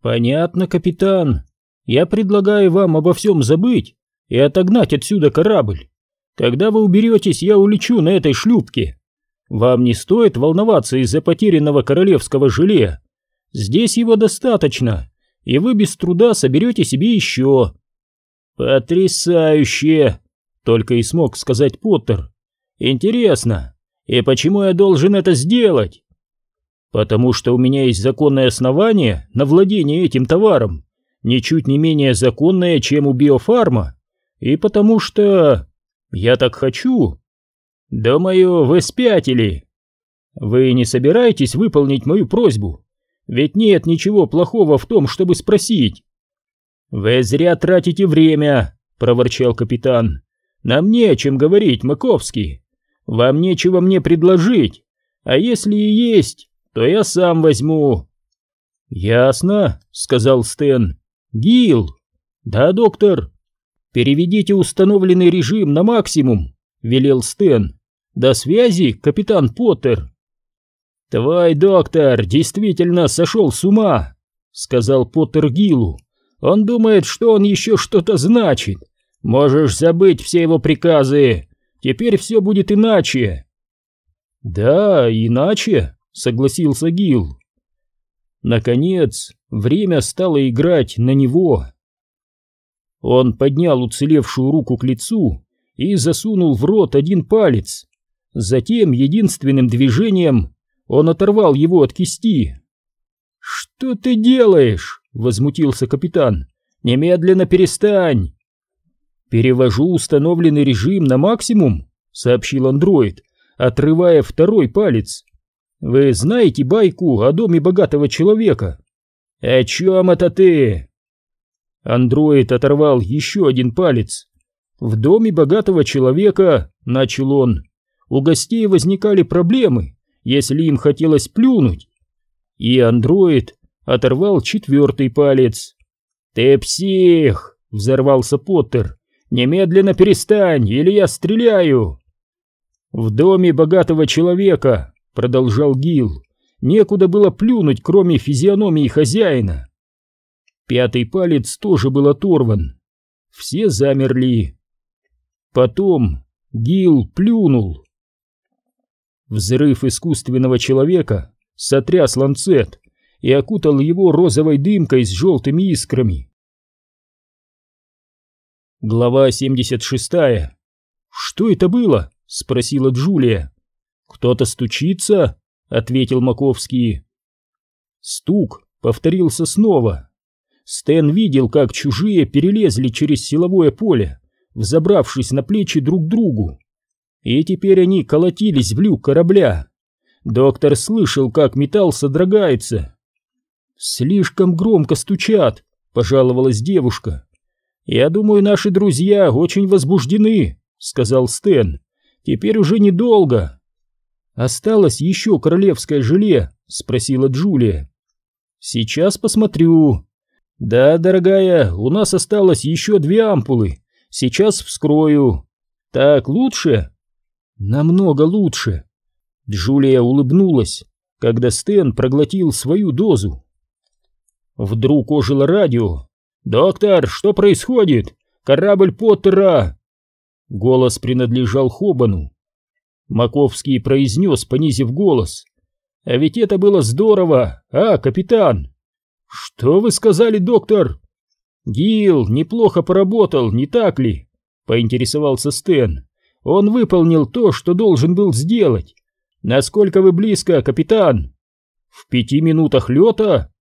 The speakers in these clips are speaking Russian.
Понятно, капитан. Я предлагаю вам обо всем забыть и отогнать отсюда корабль. Когда вы уберетесь, я улечу на этой шлюпке. Вам не стоит волноваться из-за потерянного королевского желе. Здесь его достаточно, и вы без труда соберете себе еще. Потрясающе! Только и смог сказать Поттер. Интересно, и почему я должен это сделать? Потому что у меня есть законное основание на владение этим товаром, ничуть не менее законное, чем у биофарма, и потому что я так хочу. Думаю, вы спятили. Вы не собираетесь выполнить мою просьбу? Ведь нет ничего плохого в том, чтобы спросить. Вы зря тратите время, проворчал капитан. Нам не о чем говорить, Маковский. Вам нечего мне предложить, а если и есть, то я сам возьму. Ясно, сказал Стэн. Гил. Да, доктор. Переведите установленный режим на максимум, велел Стэн. До связи, капитан Поттер. Твой доктор действительно сошел с ума, сказал Поттер Гилу. Он думает, что он еще что-то значит. Можешь забыть все его приказы. Теперь все будет иначе. Да, иначе, согласился Гил. Наконец, время стало играть на него. Он поднял уцелевшую руку к лицу и засунул в рот один палец. Затем единственным движением он оторвал его от кисти. «Что ты делаешь?» — возмутился капитан. «Немедленно перестань!» «Перевожу установленный режим на максимум», — сообщил андроид, отрывая второй палец. «Вы знаете байку о доме богатого человека?» «О чем это ты?» Андроид оторвал еще один палец. «В доме богатого человека», — начал он, — «у гостей возникали проблемы, если им хотелось плюнуть». И андроид оторвал четвертый палец. «Ты псих!» — взорвался Поттер. «Немедленно перестань, или я стреляю!» «В доме богатого человека», — продолжал Гил, — «некуда было плюнуть, кроме физиономии хозяина». Пятый палец тоже был оторван. Все замерли. Потом Гил плюнул. Взрыв искусственного человека сотряс ланцет и окутал его розовой дымкой с желтыми искрами. Глава 76. «Что это было?» — спросила Джулия. «Кто-то стучится?» — ответил Маковский. Стук повторился снова. Стэн видел, как чужие перелезли через силовое поле, взобравшись на плечи друг другу. И теперь они колотились в люк корабля. Доктор слышал, как металл содрогается. «Слишком громко стучат», — пожаловалась девушка. «Я думаю, наши друзья очень возбуждены», — сказал Стэн. «Теперь уже недолго». «Осталось еще королевское желе?» — спросила Джулия. «Сейчас посмотрю». «Да, дорогая, у нас осталось еще две ампулы. Сейчас вскрою». «Так лучше?» «Намного лучше». Джулия улыбнулась, когда Стэн проглотил свою дозу. Вдруг ожило радио, «Доктор, что происходит? Корабль Поттера!» Голос принадлежал Хобану. Маковский произнес, понизив голос. «А ведь это было здорово, а, капитан?» «Что вы сказали, доктор?» «Гил неплохо поработал, не так ли?» — поинтересовался Стэн. «Он выполнил то, что должен был сделать. Насколько вы близко, капитан?» «В пяти минутах лета?»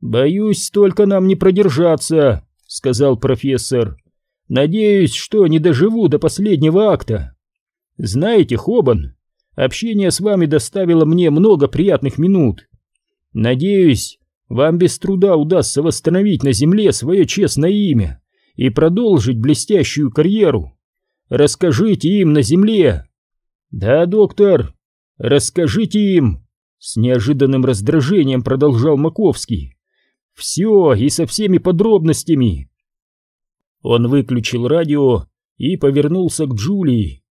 «Боюсь, столько нам не продержаться», — сказал профессор. «Надеюсь, что не доживу до последнего акта. Знаете, Хобан, общение с вами доставило мне много приятных минут. Надеюсь, вам без труда удастся восстановить на земле свое честное имя и продолжить блестящую карьеру. Расскажите им на земле». «Да, доктор, расскажите им», — с неожиданным раздражением продолжал Маковский. Все и со всеми подробностями. Он выключил радио и повернулся к Джулии.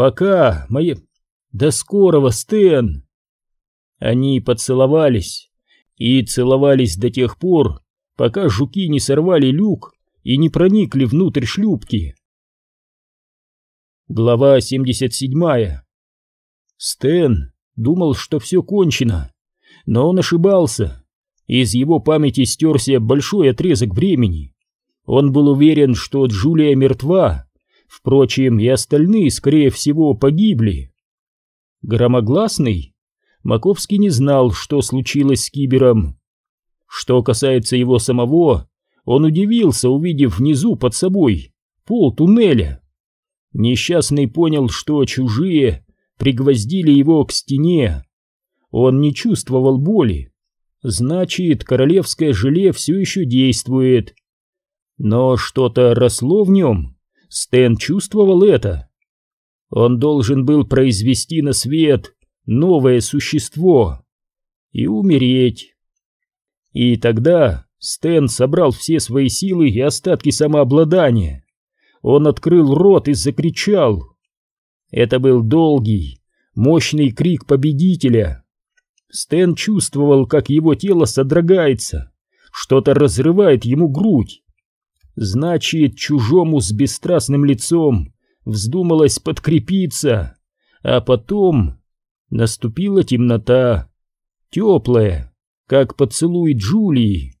Пока, мои... До скорого, Стэн! Они поцеловались и целовались до тех пор, пока жуки не сорвали люк и не проникли внутрь шлюпки. Глава 77. Стэн думал, что все кончено, но он ошибался. Из его памяти стерся большой отрезок времени. Он был уверен, что Джулия мертва, впрочем, и остальные, скорее всего, погибли. Громогласный? Маковский не знал, что случилось с Кибером. Что касается его самого, он удивился, увидев внизу под собой пол туннеля. Несчастный понял, что чужие пригвоздили его к стене. Он не чувствовал боли. Значит, королевское желе все еще действует. Но что-то росло в нем. Стэн чувствовал это. Он должен был произвести на свет новое существо и умереть. И тогда Стэн собрал все свои силы и остатки самообладания. Он открыл рот и закричал. Это был долгий, мощный крик победителя. Стэн чувствовал, как его тело содрогается, что-то разрывает ему грудь. Значит, чужому с бесстрастным лицом вздумалось подкрепиться, а потом наступила темнота, теплая, как поцелуй Джулии.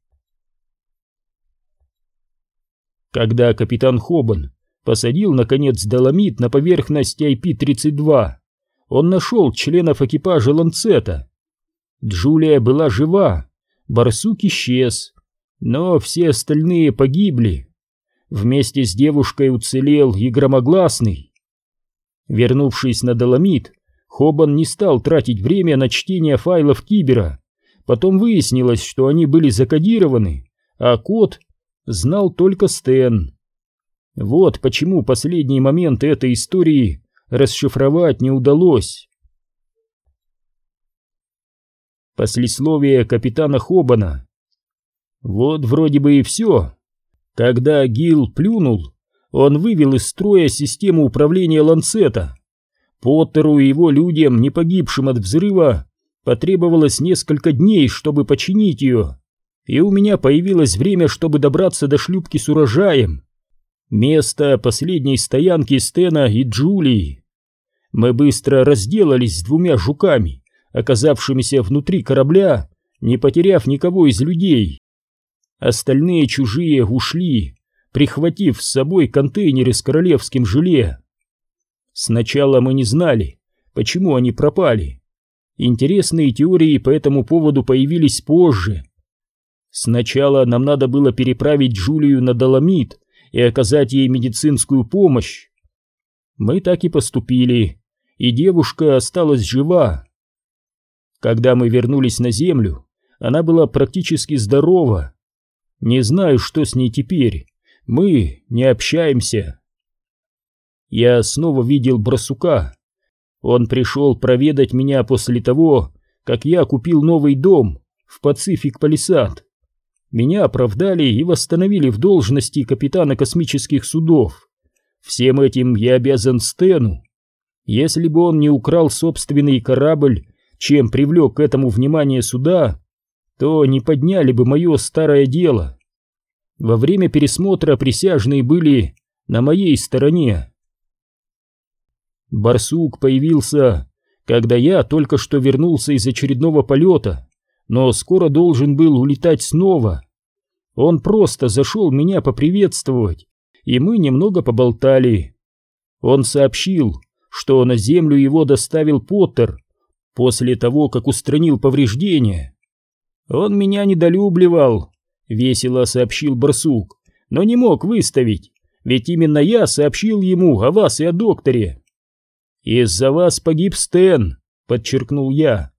Когда капитан Хобан посадил, наконец, доломит на поверхность IP-32, он нашел членов экипажа Ланцета. Джулия была жива, барсук исчез, но все остальные погибли. Вместе с девушкой уцелел и громогласный. Вернувшись на доломит, Хобан не стал тратить время на чтение файлов Кибера. Потом выяснилось, что они были закодированы, а код знал только Стэн. Вот почему последние моменты этой истории расшифровать не удалось. Послесловие капитана Хобана. Вот вроде бы и все. Когда Гил плюнул, он вывел из строя систему управления Ланцета. Поттеру и его людям, не погибшим от взрыва, потребовалось несколько дней, чтобы починить ее и у меня появилось время, чтобы добраться до шлюпки с урожаем. Место последней стоянки Стена и Джулии. Мы быстро разделались с двумя жуками, оказавшимися внутри корабля, не потеряв никого из людей. Остальные чужие ушли, прихватив с собой контейнеры с королевским желе. Сначала мы не знали, почему они пропали. Интересные теории по этому поводу появились позже. Сначала нам надо было переправить Джулию на Доломит и оказать ей медицинскую помощь. Мы так и поступили, и девушка осталась жива. Когда мы вернулись на землю, она была практически здорова. Не знаю, что с ней теперь. Мы не общаемся. Я снова видел Брасука. Он пришел проведать меня после того, как я купил новый дом в Пацифик Палисад. Меня оправдали и восстановили в должности капитана космических судов. Всем этим я обязан Стэну. Если бы он не украл собственный корабль, чем привлек к этому внимание суда, то не подняли бы мое старое дело. Во время пересмотра присяжные были на моей стороне. Барсук появился, когда я только что вернулся из очередного полета но скоро должен был улетать снова. Он просто зашел меня поприветствовать, и мы немного поболтали. Он сообщил, что на землю его доставил Поттер после того, как устранил повреждения. Он меня недолюбливал, весело сообщил барсук, но не мог выставить, ведь именно я сообщил ему о вас и о докторе. Из-за вас погиб Стэн, подчеркнул я.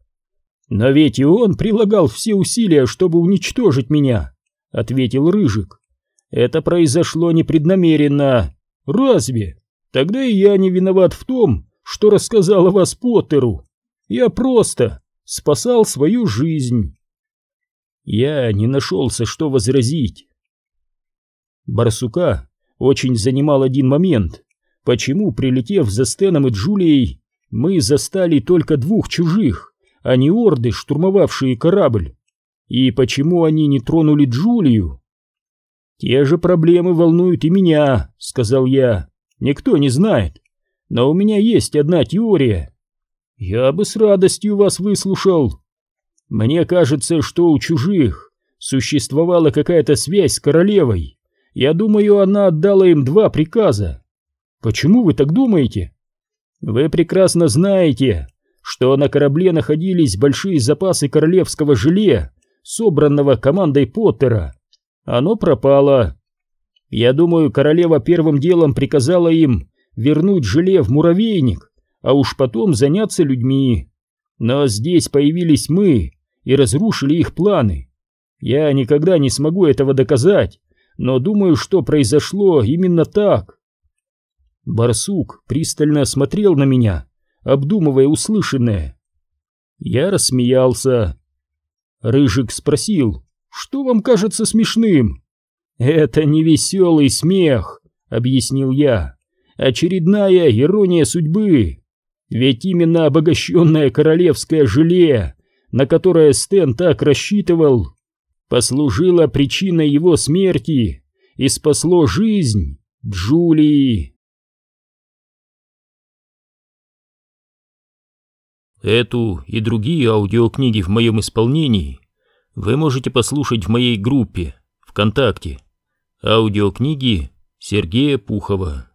«Но ведь и он прилагал все усилия, чтобы уничтожить меня», — ответил Рыжик. «Это произошло непреднамеренно. Разве? Тогда и я не виноват в том, что рассказал о вас Поттеру. Я просто спасал свою жизнь». Я не нашелся, что возразить. Барсука очень занимал один момент. Почему, прилетев за Стеном и Джулией, мы застали только двух чужих? а не орды, штурмовавшие корабль. и почему они не тронули Джулию? Те же проблемы волнуют и меня, сказал я. Никто не знает. Но у меня есть одна теория. Я бы с радостью вас выслушал. Мне кажется, что у чужих существовала какая-то связь с королевой. Я думаю, она отдала им два приказа. Почему вы так думаете? Вы прекрасно знаете, что на корабле находились большие запасы королевского желе, собранного командой Поттера. Оно пропало. Я думаю, королева первым делом приказала им вернуть желе в муравейник, а уж потом заняться людьми. Но здесь появились мы и разрушили их планы. Я никогда не смогу этого доказать, но думаю, что произошло именно так. Барсук пристально смотрел на меня, обдумывая услышанное. Я рассмеялся. Рыжик спросил, что вам кажется смешным? Это не веселый смех, объяснил я. Очередная ирония судьбы. Ведь именно обогащенное королевское желе, на которое Стэн так рассчитывал, послужило причиной его смерти и спасло жизнь Джулии. Эту и другие аудиокниги в моем исполнении вы можете послушать в моей группе ВКонтакте. Аудиокниги Сергея Пухова.